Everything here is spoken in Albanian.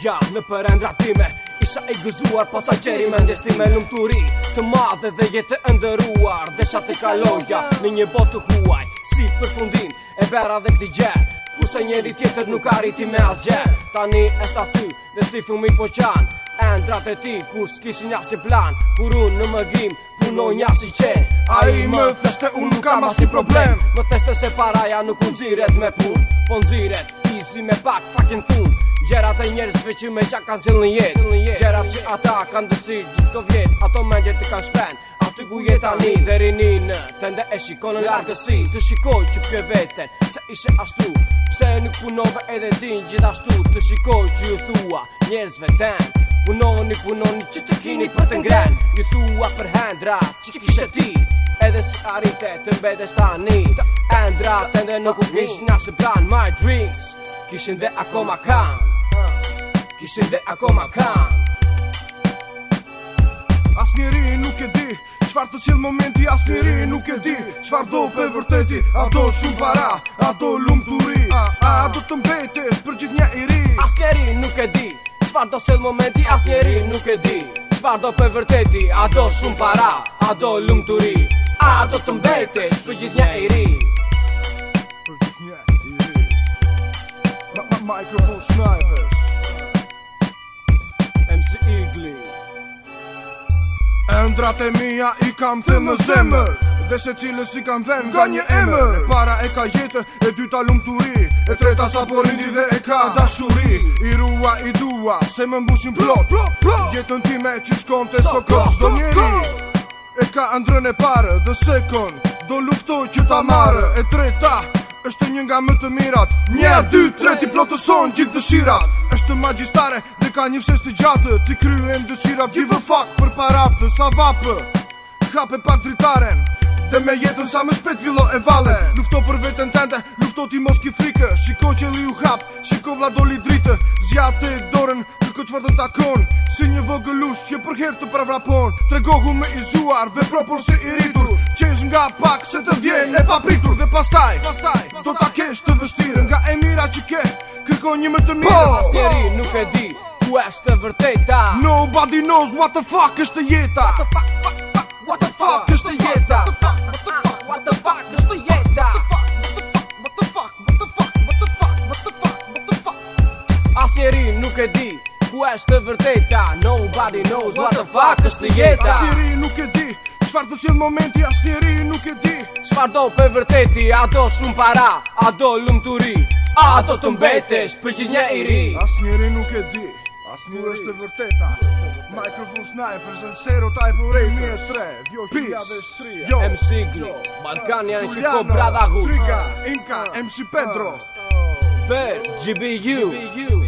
Ja, në përën rapime Isha e gëzuar pasaj qeri me ndjesti me lumë të ri Të madhe dhe jetë e ndëruar Desha të kaloja në një botë të huaj Si për fundin e bera dhe këti gjer Kusë e njeri tjetër nuk arriti me as Tani e sa ty dhe si fëmi po qanë Endrat e ti kur s'kishin jasë i plan Kur unë në mëgim punon ja si qe A i më feshte unë nuk kam asni problem Më feshte se paraja nuk unë ziret me pun Po në ziret, izi me pak, fakin thun Gjerat e njerësve që me gjak kanë zilën jet Gjerat që ata kanë dësi gjithë të vjet Ato mendje të kanë shpen Aty ku jetë ani dhe rini në Tende e shikonë në largësi Të shikoj që pje veten Se ishe ashtu Pse nuk punove edhe din gjithashtu Të shikoj që ju thua njerësve ten Punoni, punoni, që të kini për të ngren Një thua për hendra, që që kishe ti Edhe si arite të mbede stani Endra, të ende nuk u gish nga se plan My dreams, kishin dhe ako ma kan Kishin dhe ako ma kan As njeri nuk e di Qfar të qëllë momenti as njeri nuk e di Qfar do për vërteti A do shumë para, a do lumë të ri A do të mbetesh për gjithë një iri As njeri nuk e di Qfar do sel momenti as njeri nuk e di Qfar do për vërteti A do shumë para A do lumë të ri A do të mbete për gjithë një e ri Për gjithë një e ri Ma ma microphone snipers MC Eagle Endrat e mija i kam thënë në zemër Dhe se cilës si kam vend Nga një emër E para e ka jetë E dyta lumë të ri E treta sa porindi dhe e ka dashuri I rua i dua Se më mbushin plot Jetën ti me që shkom të sokos Do njeri E ka andrën e parë Dhe sekon Do luftoj që ta marë E treta është një nga më të mirat Një, dy, tre, ti plotëson gjithë dëshirat është magjistare dhe ka një fses të gjatë Ti kryu e më dëshirat Give a fuck për paratë Sa vapë kape pak dritaren Dhe me jetën sa më shpet fillo e vale Lufto për vetën tente, lufto ti mos ki frikë Shiko që li u hap, shiko vla doli dritë Zjatë të dorën, kërko qëfar të takon Si një vogëlush që për herë të pravrapon Tregohu me izuar, vepro por si i rritur Qesh nga pak se të vjen e papritur Dhe pastaj, pastaj, do ta kesh të vështirë Nga emira që ke, kërko një më të mirë Pas po! pastjeri nuk e di, ku është vërteta vërtejta Nobody knows what the fuck është jeta What the fuck, fuck nuk e di ku është e vërteta nobody knows what the fuck është jeta as njeri nuk e di çfarë do të sjell momenti as njeri nuk e di çfarë do për vërteti a do shumë para a do lumturi a do të mbetesh për që një ri as njeri nuk e di as nuk është e vërteta microphone sniper zero type rate 3 vjohia dhe shtria jo em sigli balkania e brada inka mc pedro Per, GBU, GBU.